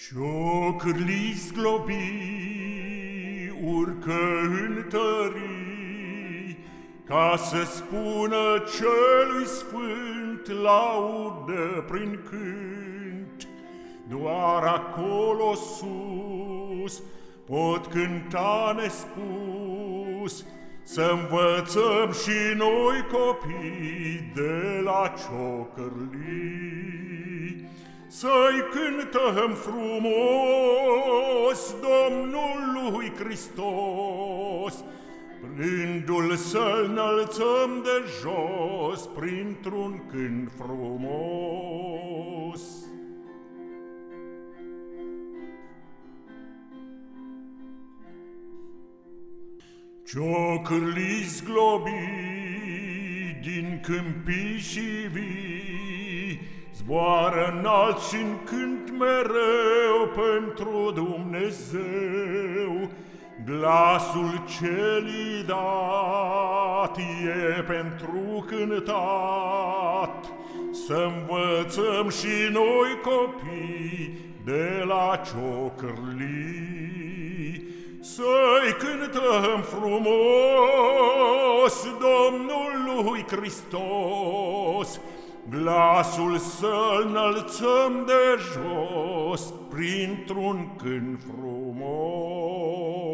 Ciocârli zglobi, urcă în tării, Ca să spună celui sfânt laudă prin cânt. Doar acolo sus pot cânta nespus, Să învățăm și noi copii de la ciocârlii. Să-i cântăm frumos Domnului Hristos, Plându-l să înălțăm de jos Printr-un cânt frumos. Ciocârlii globi din câmpii și vii, Zboară înalt și în cânt mereu pentru Dumnezeu. Glasul ce-li dat e pentru cântat, Să învățăm și noi copii de la ciocârlii. Să-i cântăm frumos Domnului Hristos, Glasul să-l înălțăm de jos Printr-un cânt frumos.